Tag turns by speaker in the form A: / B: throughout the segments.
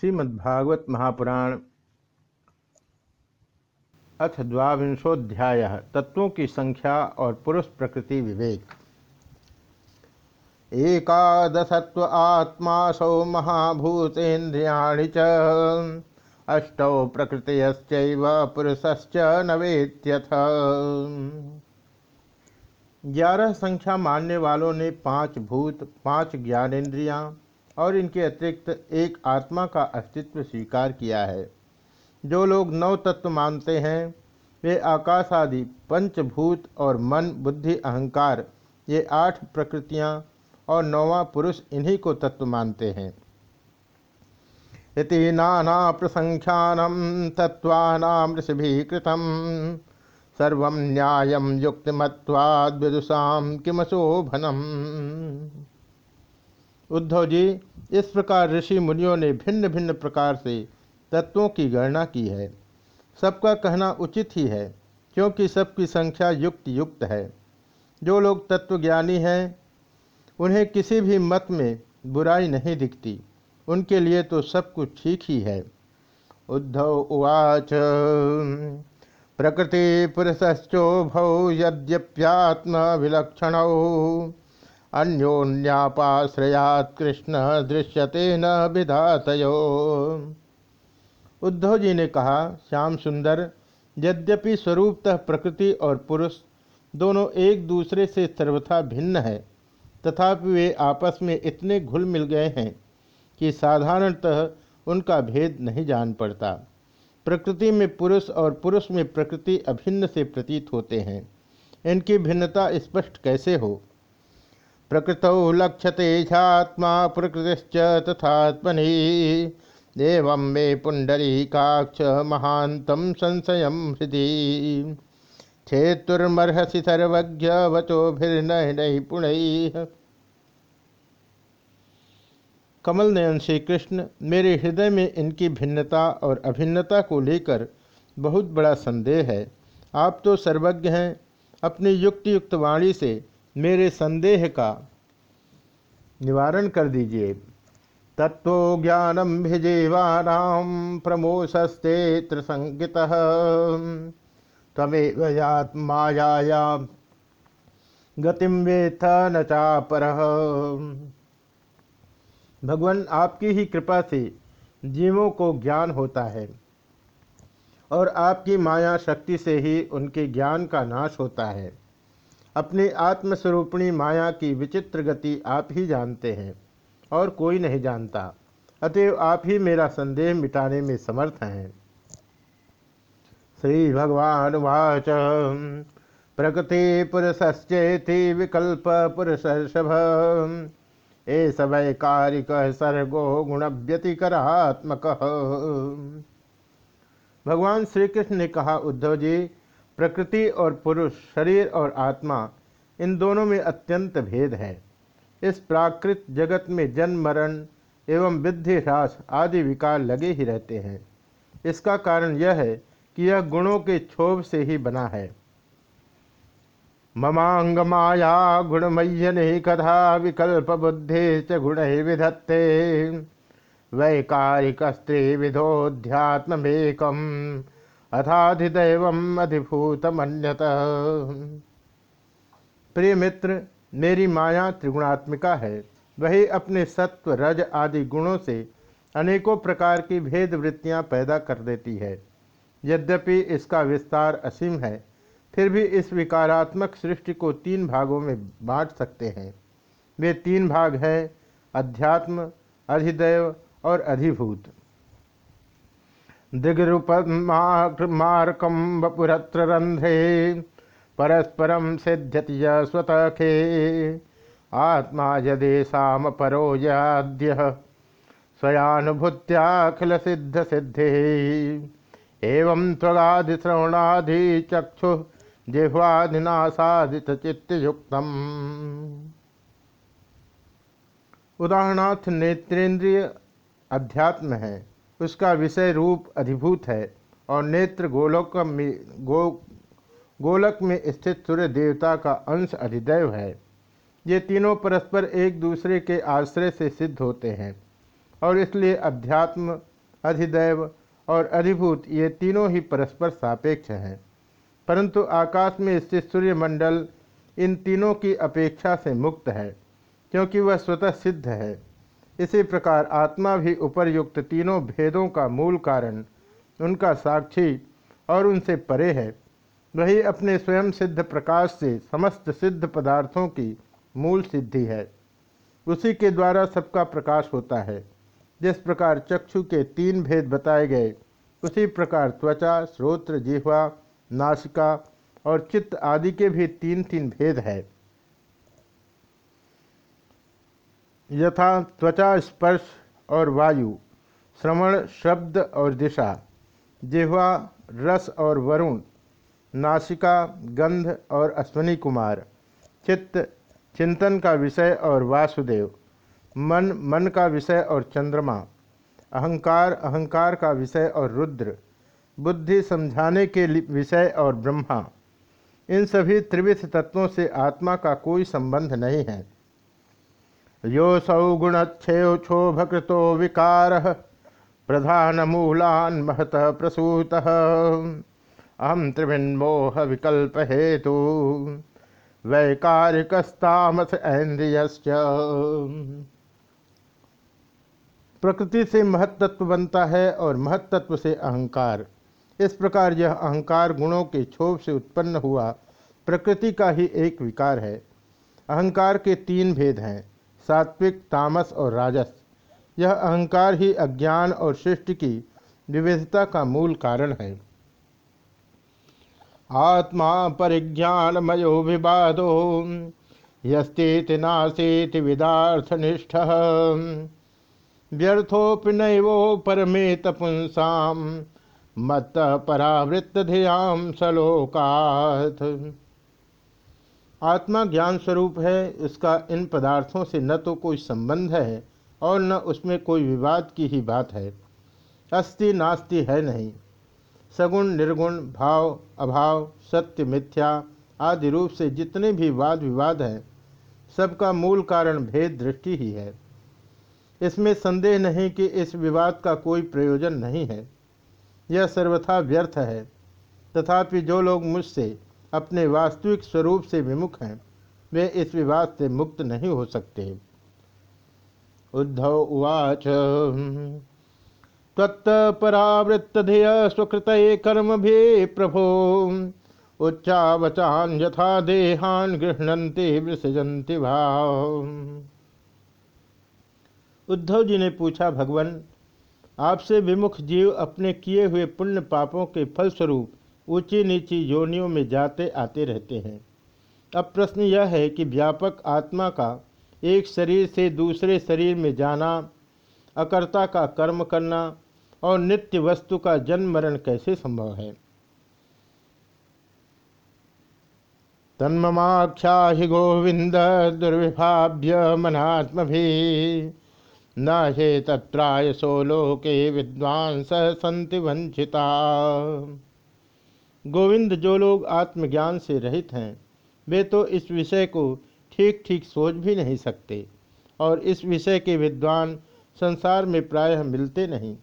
A: श्रीमद्भागवत महापुराण अथ द्वांशोध्याय तत्वों की संख्या और पुरुष प्रकृति विवेक। एकादशत्व आत्मासौ महाभूतेन्द्रियाणि च, अष्टौ प्रकृतयश्चैव पुरुषश्च नवेत्यथ ग्यारह संख्या मानने वालों ने पाँच भूत, पाँच ज्ञानेन्द्रियाँ और इनके अतिरिक्त एक आत्मा का अस्तित्व स्वीकार किया है। जो लोग नौ तत्व मानते हैं, वे आकाश आदि, पंचभूत और मन, बुद्धि, अहंकार, ये आठ प्रकृतियाँ और नौवा पुरुष इन्हीं को तत्व मानते हैं। इति नाना प्रसंख्यानम तत्वानाम ऋषिभीकृतम सर्व न्याय युक्तिमत्वाद विदुषाम किमशोभनम। उद्धव जी, इस प्रकार ऋषि मुनियों ने भिन्न भिन्न प्रकार से तत्वों की गणना की है। सबका कहना उचित ही है, क्योंकि सबकी संख्या युक्त युक्त है। जो लोग तत्वज्ञानी हैं, उन्हें किसी भी मत में बुराई नहीं दिखती। उनके लिए तो सब कुछ ठीक ही है। उद्धव उवाच, प्रकृति पुरुषश्चोभौ यद्यप्यात्म विलक्षण अन्योन्यापाश्रयात कृष्ण दृश्यते न विधातयो। उद्धव जी ने कहा, श्याम सुंदर, यद्यपि स्वरूपतः प्रकृति और पुरुष दोनों एक दूसरे से सर्वथा भिन्न है, तथापि वे आपस में इतने घुल मिल गए हैं कि साधारणतः उनका भेद नहीं जान पड़ता। प्रकृति में पुरुष और पुरुष में प्रकृति अभिन्न से प्रतीत होते हैं। इनकी भिन्नता स्पष्ट कैसे हो? प्रकृत लक्ष्यते छात्मा प्रकृतिश्च तथात्मनि। एवं मे पुंडरीकाक्ष महांतम संशय हृदि। छेतुर्मर्हसि सर्वज्ञ वचोभिर्नय पुण कमल नयन श्री कृष्ण मेरे हृदय में इनकी भिन्नता और अभिन्नता को लेकर बहुत बड़ा संदेह है। आप तो सर्वज्ञ हैं, अपनी युक्त युक्त वाणी से मेरे संदेह का निवारण कर दीजिए। तत्व ज्ञानम भिजेवानाम प्रमोशस्ते संगित तमेवयात्माया गतिम वेथ न चापर। भगवान आपकी ही कृपा से जीवों को ज्ञान होता है और आपकी माया शक्ति से ही उनके ज्ञान का नाश होता है। अपनी आत्मस्वरूपणी माया की विचित्र गति आप ही जानते हैं और कोई नहीं जानता, अतएव आप ही मेरा संदेह मिटाने में समर्थ हैं। श्री भगवान वाच। प्रकृति पुरुषश्चेति विकल्प पुरुषभ ए वैकारिक सर्गो गुण व्यतिकरात्मक भगवान श्री कृष्ण ने कहा, उद्धव जी प्रकृति और पुरुष, शरीर और आत्मा, इन दोनों में अत्यंत भेद है। इस प्राकृत जगत में जन्म, मरण एवं विद्धि, ह्रास आदि विकार लगे ही रहते हैं। इसका कारण यह है कि यह गुणों के क्षोभ से ही बना है। ममांग माया गुणमय्य कथा विकल्प बुद्धि च गुण ही विधत्ते। वैकारिक स्त्री विधोध्यात्मेकम अथाधिदैव अधिभूतमन्यत। प्रिय मित्र, मेरी माया त्रिगुणात्मिका है। वही अपने सत्व, रज आदि गुणों से अनेकों प्रकार की भेद वृत्तियाँ पैदा कर देती है। यद्यपि इसका विस्तार असीम है, फिर भी इस विकारात्मक सृष्टि को तीन भागों में बांट सकते हैं। वे तीन भाग हैं, अध्यात्म, अधिदैव और अधिभूत। दिग्रूपमार्कम वपुरत्र रंध्रे परस्परम सिद्ध्यति स्वतखे आत्मा यदेशम परो याद्य स्वयानुभूत्याखिल सिद्ध सिद्धे एवं त्वगादि श्रवणादि चक्षु जिह्वादिनाशादित चित्तयुक्तम उदाहरणार्थ नेत्रेंद्रिय अध्यात्म है। उसका विषय रूप अधिभूत है और नेत्र गोलोक में गो गोलक में स्थित सूर्य देवता का अंश अधिदैव है। ये तीनों परस्पर एक दूसरे के आश्रय से सिद्ध होते हैं और इसलिए अध्यात्म, अधिदैव और अधिभूत ये तीनों ही परस्पर सापेक्ष हैं। परंतु आकाश में स्थित सूर्यमंडल इन तीनों की अपेक्षा से मुक्त है, क्योंकि वह स्वतः सिद्ध है। इसी प्रकार आत्मा भी उपरयुक्त तीनों भेदों का मूल कारण, उनका साक्षी और उनसे परे है। वही अपने स्वयं सिद्ध प्रकाश से समस्त सिद्ध पदार्थों की मूल सिद्धि है। उसी के द्वारा सबका प्रकाश होता है। जिस प्रकार चक्षु के तीन भेद बताए गए, उसी प्रकार त्वचा, श्रोत्र, जिह्वा, नासिका और चित्त आदि के भी तीन तीन भेद है। यथा त्वचा, स्पर्श और वायु, श्रवण, शब्द और दिशा, जिह्वा, रस और वरुण, नासिका, गंध और अश्वनी कुमार, चित्त, चिंतन का विषय और वासुदेव, मन मन का विषय और चंद्रमा, अहंकार अहंकार का विषय और रुद्र, बुद्धि समझाने के विषय और ब्रह्मा। इन सभी त्रिविध तत्वों से आत्मा का कोई संबंध नहीं है। यो सौगुणक्षेय क्षोभकृतो विकार, प्रधान मूलान महत प्रसूत। अहम त्रिभिन्मोह विकल्प हेतु, वैकारिकस्तामस इंद्रिय प्रकृति से महत्त्व बनता है और महत्त्व से अहंकार। इस प्रकार यह अहंकार गुणों के क्षोभ से उत्पन्न हुआ, प्रकृति का ही एक विकार है। अहंकार के तीन भेद हैं। सात्विक, तामस और राजस। यह अहंकार ही अज्ञान और सृष्टि की विविधता का मूल कारण है। आत्मा परिज्ञानमयो विवादो यस्ते नासेति विदार्थनिष्ठ। व्यर्थोपि नैवो परमेत पुंसाम मत परावृत्त ध्याम सलोकाथ आत्मा ज्ञान स्वरूप है, इसका इन पदार्थों से न तो कोई संबंध है और न उसमें कोई विवाद की ही बात है। अस्ति नास्ति है नहीं। सगुण, निर्गुण, भाव, अभाव, सत्य, मिथ्या आदि रूप से जितने भी वाद विवाद हैं, सबका मूल कारण भेद दृष्टि ही है। इसमें संदेह नहीं कि इस विवाद का कोई प्रयोजन नहीं है। यह सर्वथा व्यर्थ है। तथापि जो लोग मुझसे अपने वास्तविक स्वरूप से विमुख हैं। वे इस विवाद से मुक्त नहीं हो सकते। उद्धव उवाच ध्येय स्वकृत कर्म भी प्रभो। उच्चावचान यथा देहान गृहणंते विसजंति भाव। उद्धव जी ने पूछा, भगवान, आपसे विमुख जीव अपने किए हुए पुण्य पापों के फलस्वरूप ऊँची नीची योनियों में जाते आते रहते हैं। अब प्रश्न यह है कि व्यापक आत्मा का एक शरीर से दूसरे शरीर में जाना, अकर्ता का कर्म करना और नित्य वस्तु का जन्म मरण कैसे संभव है? तन्ममाख्या गोविंद दुर्विभाव्य मनात्म भी न हे तत्रायसो लोके विद्वांस संति वंचिता गोविंद जो लोग आत्मज्ञान से रहित हैं, वे तो इस विषय को ठीक ठीक सोच भी नहीं सकते और इस विषय के विद्वान संसार में प्रायः मिलते नहीं,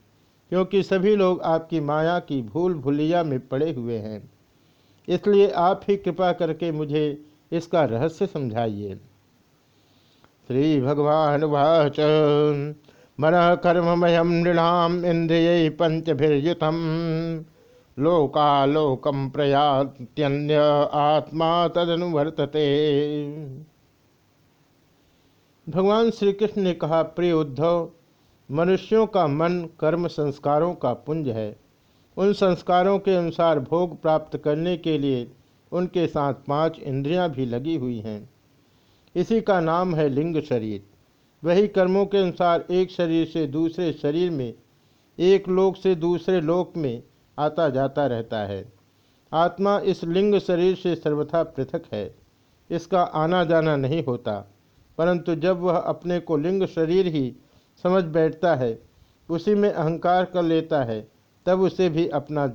A: क्योंकि सभी लोग आपकी माया की भूल भूलिया में पड़े हुए हैं। इसलिए आप ही कृपा करके मुझे इसका रहस्य समझाइए। श्री भगवान वाच। मन कर्ममय नृणाम इंद्रिय पंचभिर्युतम लोकालोकम प्रयात्यन्य आत्मा तदनुवर्तते। भगवान श्री कृष्ण ने कहा, प्रिय उद्धव, मनुष्यों का मन कर्म संस्कारों का पुंज है। उन संस्कारों के अनुसार भोग प्राप्त करने के लिए उनके साथ पाँच इंद्रियाँ भी लगी हुई हैं। इसी का नाम है लिंग शरीर। वही कर्मों के अनुसार एक शरीर से दूसरे शरीर में, एक लोक से दूसरे लोक में आता जाता रहता है। आत्मा इस लिंग शरीर से सर्वथा पृथक है। इसका आना जाना नहीं होता, परंतु जब वह अपने को लिंग शरीर ही समझ बैठता है, उसी में अहंकार कर लेता है, तब उसे भी अपना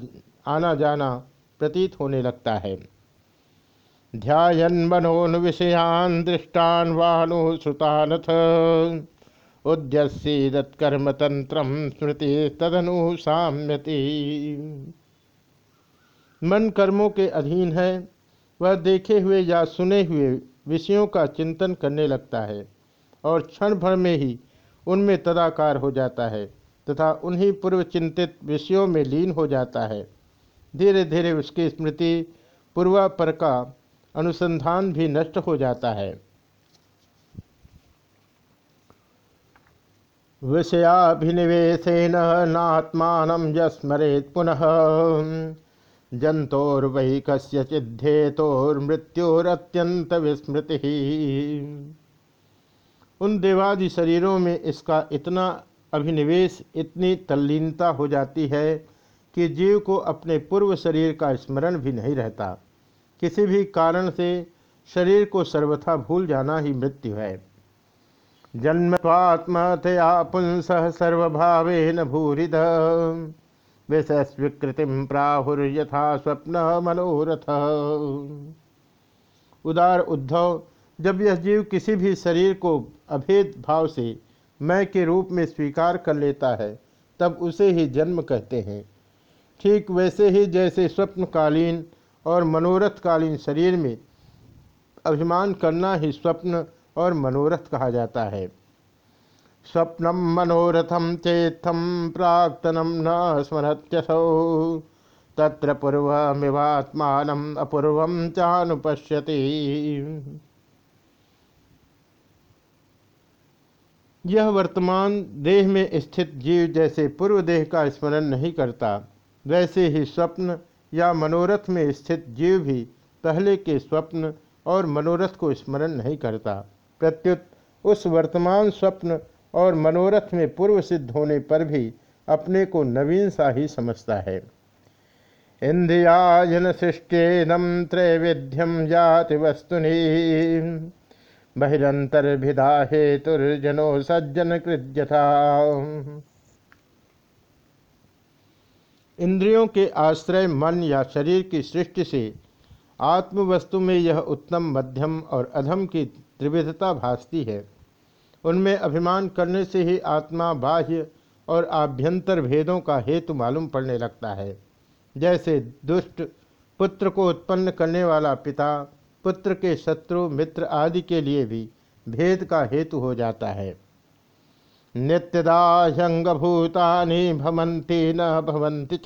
A: आना जाना प्रतीत होने लगता है। ध्यान मनोन विषयान दृष्टान वानु श्रुतानथ उद्यसीदत्कर्म तंत्र स्मृति तदनु साम्यति। मन कर्मों के अधीन है, वह देखे हुए या सुने हुए विषयों का चिंतन करने लगता है, और क्षण भर में ही उनमें तदाकार हो जाता है, तथा उन्हीं पूर्व चिंतित विषयों में लीन हो जाता है। धीरे धीरे उसकी स्मृति पूर्वापर का अनुसंधान भी नष्ट हो जाता है। विषयाभिनिवेशन नात्मान यस्मरेत पुनः। जंतोर्वही कस्यचिद्धेतोर्मृत्योरत्यंत विस्मृति उन देवादि शरीरों में इसका इतना अभिनिवेश, इतनी तल्लीनता हो जाती है कि जीव को अपने पूर्व शरीर का स्मरण भी नहीं रहता। किसी भी कारण से शरीर को सर्वथा भूल जाना ही मृत्यु है। जन्मत्वात्मतया पुंस सर्वभावेन भूरिद। विषस्वीकृति प्राहुर्यथा स्वप्न मनोरथ उदार उद्धव, जब यह जीव किसी भी शरीर को अभेद भाव से मैं के रूप में स्वीकार कर लेता है, तब उसे ही जन्म कहते हैं। ठीक वैसे ही जैसे स्वप्नकालीन और मनोरथकालीन शरीर में अभिमान करना ही स्वप्न और मनोरथ कहा जाता है। स्वप्नम मनोरथम चेत्थम प्राक्तनम न स्मरत्यसौ। तत्र पूर्वमिवात्मान अपूर्व चानुपश्यति। यह वर्तमान देह में स्थित जीव जैसे पूर्व देह का स्मरण नहीं करता, वैसे ही स्वप्न या मनोरथ में स्थित जीव भी पहले के स्वप्न और मनोरथ को स्मरण नहीं करता। प्रत्युत उस वर्तमान स्वप्न और मनोरथ में पूर्व सिद्ध होने पर भी अपने को नवीन सा ही समझता है। इंद्रियाजन सृष्टेनम त्रैविध्यम जाति वस्तुनि। बहिरंतर्भिदा हेतुर्जनो सज्जन कृत्यथा इंद्रियों के आश्रय मन या शरीर की सृष्टि से आत्मवस्तु में यह उत्तम मध्यम और अधम की त्रिविधता भासती है। उनमें अभिमान करने से ही आत्मा बाह्य और आभ्यंतर भेदों का हेतु मालूम पड़ने लगता है। जैसे दुष्ट पुत्र को उत्पन्न करने वाला पिता, पुत्र के शत्रु, मित्र आदि के लिए भी भेद का हेतु हो जाता है। नित्यदाशंगभूतानि भवन्ति न भवन्ति च।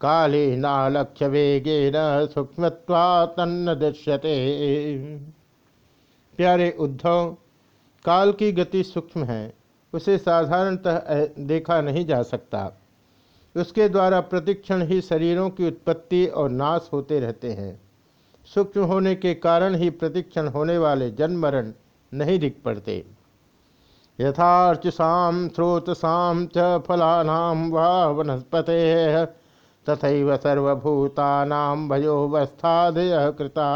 A: काले नालक्ष्य वेगेन सूक्ष्मत्वा तन्न दृश्यते। प्यारे उद्धव, काल की गति सूक्ष्म है, उसे साधारणतः देखा नहीं जा सकता। उसके द्वारा प्रतिक्षण ही शरीरों की उत्पत्ति और नाश होते रहते हैं। सूक्ष्म होने के कारण ही प्रतिक्षण होने वाले जन्म मरण नहीं दिख पड़ते। यथार्चुषा स्रोतसा च फलानां वा वनस्पते तथा सर्वभूतानां भयोवस्थादय कृता।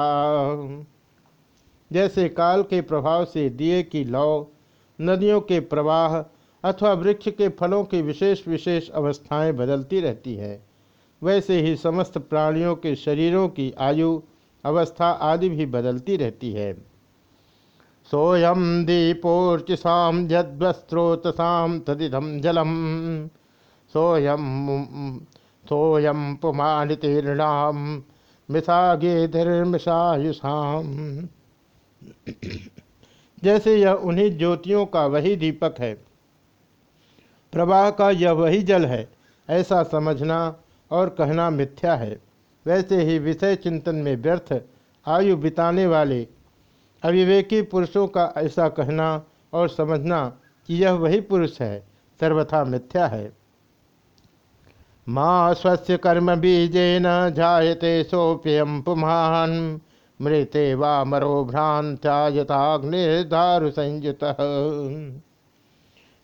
A: जैसे काल के प्रभाव से दिए की लौ, नदियों के प्रवाह अथवा वृक्ष के फलों की विशेष विशेष अवस्थाएँ बदलती रहती है। वैसे ही समस्त प्राणियों के शरीरों की आयु, अवस्था आदि भी बदलती रहती है। सोयम दीपोर्चिषा यद्वस्त्रोतसाम तदिदम जलम। सोयम सोयम पुमानितीर्णाम मिषागे धर्मशायुषाम जैसे यह उन्हीं ज्योतियों का वही दीपक है। प्रवाह का यह वही जल है, ऐसा समझना और कहना मिथ्या है। वैसे ही विषय चिंतन में व्यर्थ आयु बिताने वाले अविवेकी पुरुषों का ऐसा कहना और समझना कि यह वही पुरुष है, सर्वथा मिथ्या है। माँ स्वस्थ कर्म बीजेन जायते सोप्यम पुमान। मृते वा मरो भ्रांत्यायताग्निर्धारु संयुत।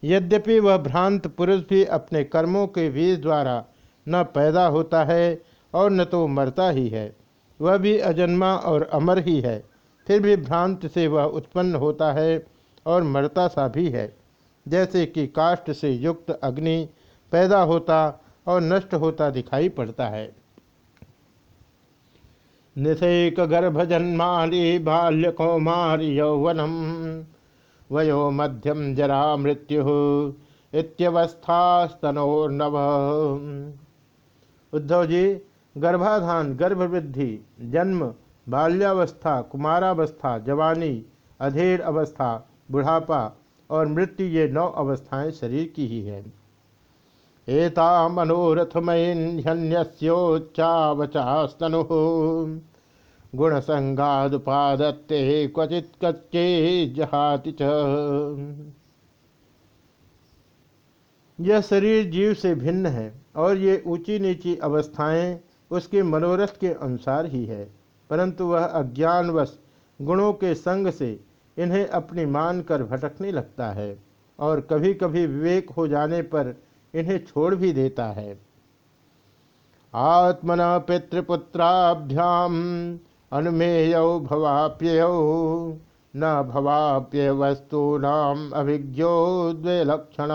A: यद्यपि वह भ्रांत पुरुष भी अपने कर्मों के बीज द्वारा न पैदा होता है और न तो मरता ही है, वह भी अजन्मा और अमर ही है, फिर भी भ्रांत से वह उत्पन्न होता है और मरता सा भी है, जैसे कि काष्ठ से युक्त अग्नि पैदा होता और नष्ट होता दिखाई पड़ता है। निषेक गर्भ जन्माली बाल्य कौमार यौवनम। वयो मध्यम जरा मृत्यु इत्यवस्था स्तनोर्नव उद्धव जी गर्भाधान, गर्भवृद्धि, जन्म, बाल्यावस्था, कुमारावस्था, जवानी, अधेर अवस्था, बुढ़ापा और मृत्यु ये नौ अवस्थाएँ शरीर की ही हैं। एता मनोरथमयन्योच्चावचास्तनु गुण संगादुपादत्ते क्वचित कच्चे जहाति च। यह शरीर जीव से भिन्न है और ये ऊँची नीची अवस्थाएँ उसके मनोरथ के अनुसार ही है। परंतु वह अज्ञानवश गुणों के संग से इन्हें अपनी मान कर भटकने लगता है और कभी कभी विवेक हो जाने पर इन्हें छोड़ भी देता है। आत्मना पितृपुत्राभ्याम अनुमेय भवाप्य न भवाप्य वस्तूनाम अभिज्ञो द्वलक्षण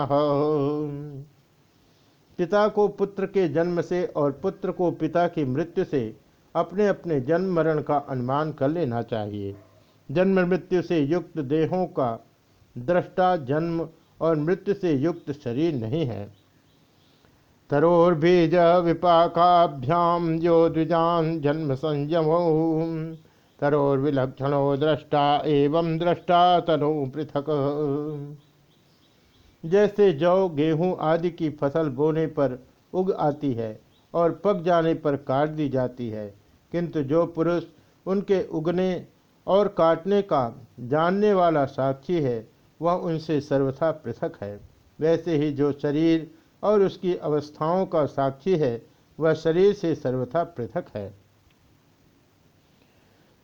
A: पिता को पुत्र के जन्म से और पुत्र को पिता की मृत्यु से अपने अपने जन्म मरण का अनुमान कर लेना चाहिए। जन्म मृत्यु से युक्त देहों का दृष्टा जन्म और मृत्यु से युक्त शरीर नहीं है। तरोर्बीज विपाकाभ्याम जो द्विजान जन्म संयमो तरोर्विलक्षणो दृष्टा एवं दृष्टा तनु पृथक। जैसे जौ, गेहूँ आदि की फ़सल बोने पर उग आती है और पक जाने पर काट दी जाती है, किंतु जो पुरुष उनके उगने और काटने का जानने वाला साक्षी है, वह उनसे सर्वथा पृथक है। वैसे ही जो शरीर और उसकी अवस्थाओं का साक्षी है, वह शरीर से सर्वथा पृथक है।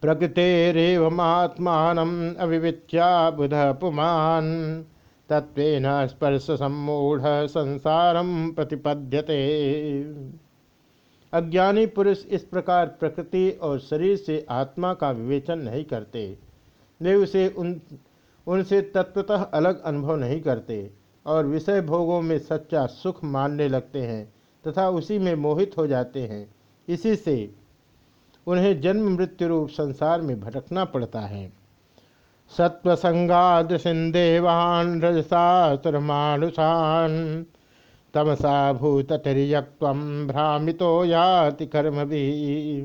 A: प्रकृतेरवत्मान अविविच्या बुध पुमान तत्व स्पर्श सम्मूढ़ संसारम प्रतिपद्यते। अज्ञानी पुरुष इस प्रकार प्रकृति और शरीर से आत्मा का विवेचन नहीं करते। वे उसे उन, उनसे तत्वतः अलग अनुभव नहीं करते। और विषय भोगों में सच्चा सुख मानने लगते हैं तथा उसी में मोहित हो जाते हैं। इसी से उन्हें जन्म मृत्यु रूप संसार में भटकना पड़ता है। सत्वसंगादृशिन्देवान् रजसासुरमानुषान् तमसा भूततिर्यक्त्वं भ्रामितो याति कर्म भी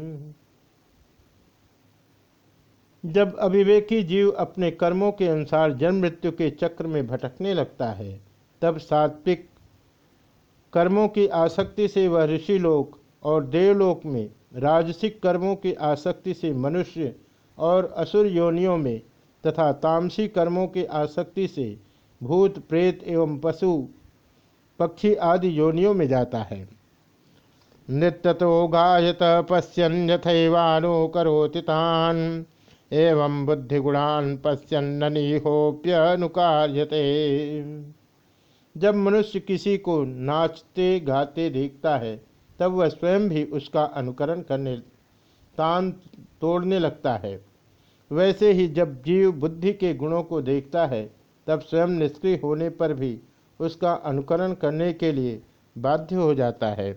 A: जब अविवेकी जीव अपने कर्मों के अनुसार जन्म मृत्यु के चक्र में भटकने लगता है तब सात्विक कर्मों की आसक्ति से वह ऋषि लोक और देवलोक में राजसिक कर्मों की आसक्ति से मनुष्य और असुर योनियों में तथा तामसी कर्मों की आसक्ति से भूत, प्रेत एवं पशु, पक्षी आदि योनियों में जाता है। नृत्य तो गायत पश्यन यथैवानो करोतितान एवं बुद्धिगुणान पश्यन्ननी होप्यनुकार्यते जब मनुष्य किसी को नाचते, गाते, देखता है, तब वह स्वयं भी उसका अनुकरण करने, तान तोड़ने लगता है। वैसे ही जब जीव बुद्धि के गुणों को देखता है, तब स्वयं निष्क्रिय होने पर भी उसका अनुकरण करने के लिए बाध्य हो जाता है।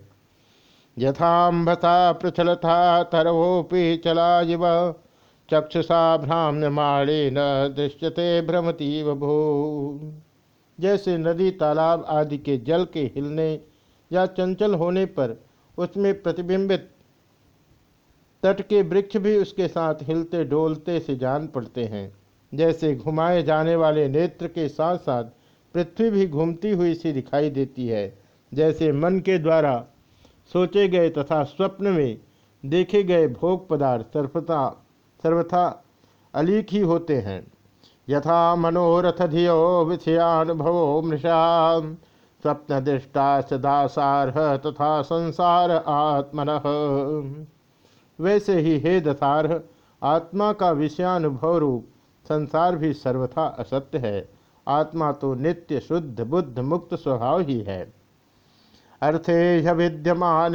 A: प्रचलता तरवोपि चला इव चक्षुषा भ्राम्यमाणे न दृश्यते भ्रमती जैसे नदी, तालाब आदि के जल के हिलने या चंचल होने पर उसमें प्रतिबिंबित तट के वृक्ष भी उसके साथ हिलते, डोलते से जान पड़ते हैं। जैसे घुमाए जाने वाले नेत्र के साथ साथ पृथ्वी भी घूमती हुई सी दिखाई देती है। जैसे मन के द्वारा सोचे गए तथा स्वप्न में देखे गए भोग पदार्थ सर्वथा सर्वथा अलीक ही होते हैं। यथा मनोरथ धियो विषयानुभवो मृषा। स्वप्न दृष्टा सदासारह तथा संसार आत्मन। वैसे ही हे दशारह आत्मा का विषयानुभव रूप संसार भी सर्वथा असत्य है। आत्मा तो नित्य शुद्ध, बुद्ध मुक्त स्वभाव ही है। अर्थे विद्यमान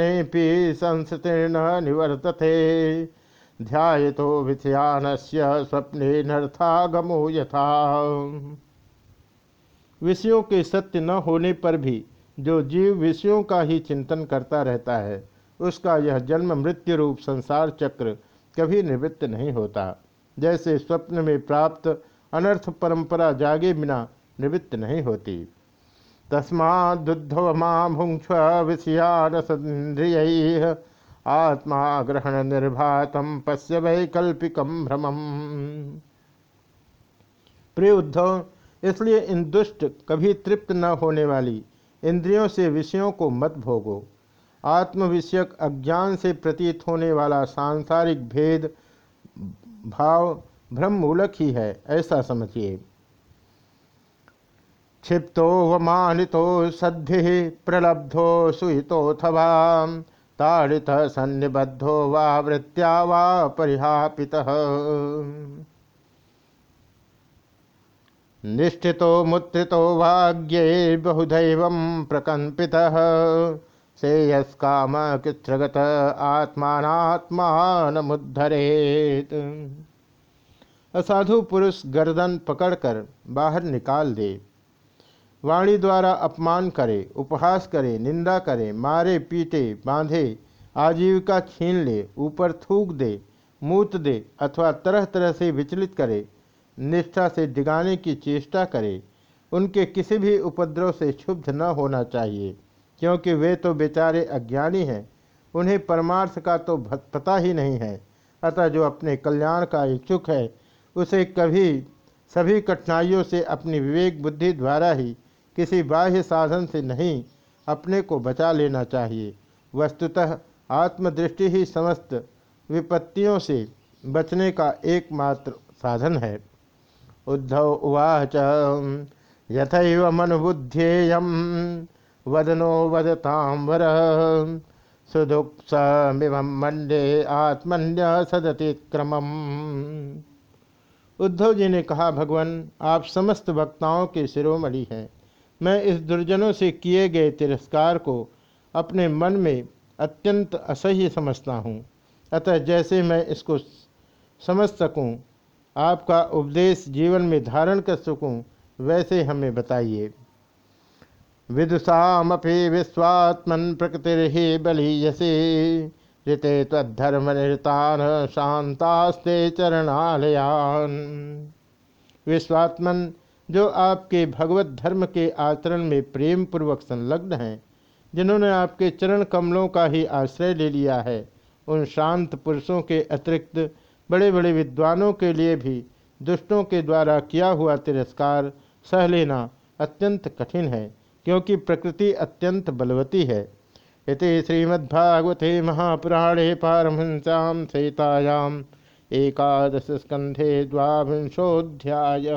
A: संस्तीर्ण निवर्तते। ध्याय तो विषयान स्वप्ने नर्थागमो यथा। विषयों के सत्य न होने पर भी जो जीव विषयों का ही चिंतन करता रहता है, उसका यह जन्म मृत्यु रूप संसार चक्र कभी निवृत्त नहीं होता। जैसे स्वप्न में प्राप्त अनर्थ परंपरा जागे बिना निवृत्त नहीं होती। तस्मादुद्धव माँ भुंक्ष विषयारसंद्रिय आत्मा ग्रहण निर्भातम पश्य वैकल्पिकम भ्रमम। प्रिय उद्धव, इसलिए इन दुष्ट कभी तृप्त न होने वाली इंद्रियों से विषयों को मत भोगो। आत्म विषयक अज्ञान से प्रतीत होने वाला सांसारिक भेद, भाव, भ्रम मूलक ही है, ऐसा समझिए। क्षिप्तो वमानितो सद्धि प्रलब्धो सुहितोथवा ताड़ित सन्निबद्धो वा वृत्या वा परिहापितः। निष्ठितो मुत्रितो भाग्ये बहुदैव प्रकंपित श्रेयस्काम कृत्रगत आत्मात्मान मुद्धरेत असाधु पुरुष गर्दन पकड़कर बाहर निकाल दे। वाणी द्वारा अपमान करे, उपहास करे, निंदा करे, मारे, पीटे, बांधे, आजीविका छीन ले, ऊपर थूक दे, मूत दे अथवा तरह तरह से विचलित करे, निष्ठा से डिगाने की चेष्टा करे, उनके किसी भी उपद्रव से क्षुब्ध न होना चाहिए, क्योंकि वे तो बेचारे अज्ञानी हैं, उन्हें परमार्थ का तो पता ही नहीं है, अतः जो अपने कल्याण का इच्छुक है, उसे कभी, सभी कठिनाइयों से अपनी विवेक बुद्धि द्वारा ही किसी बाह्य साधन से नहीं अपने को बचा लेना चाहिए। वस्तुतः आत्मदृष्टि ही समस्त विपत्तियों से बचने का एकमात्र साधन है। उद्धव उवाच, यथैव मनुबुद्धेय वदनो वदतांबर सुदुक्समिव मंडे आत्मन्य सदतिक्रमम। उद्धव जी ने कहा, भगवान, आप समस्त वक्ताओं के शिरोमणि हैं। मैं इस दुर्जनों से किए गए तिरस्कार को अपने मन में अत्यंत असह्य समझता हूँ। अतः जैसे मैं इसको समझ सकूँ, आपका उपदेश जीवन में धारण कर सकूँ, वैसे हमें बताइए। विदुषामपि विश्वात्मन प्रकृति बलीयसे, ऋते तद्धर्म निरतान शांतास्ते चरणालयान। विश्वात्मन जो आपके भगवत धर्म के आचरण में प्रेम पूर्वक संलग्न हैं, जिन्होंने आपके चरण कमलों का ही आश्रय ले लिया है, उन शांत पुरुषों के अतिरिक्त बड़े बड़े विद्वानों के लिए भी दुष्टों के द्वारा किया हुआ तिरस्कार सह लेना अत्यंत कठिन है, क्योंकि प्रकृति अत्यंत बलवती है। इति श्रीमद्भागवते महापुराणे पारमहंस्यां सहितायाम् एकादश स्कंधे द्वांशोध्याय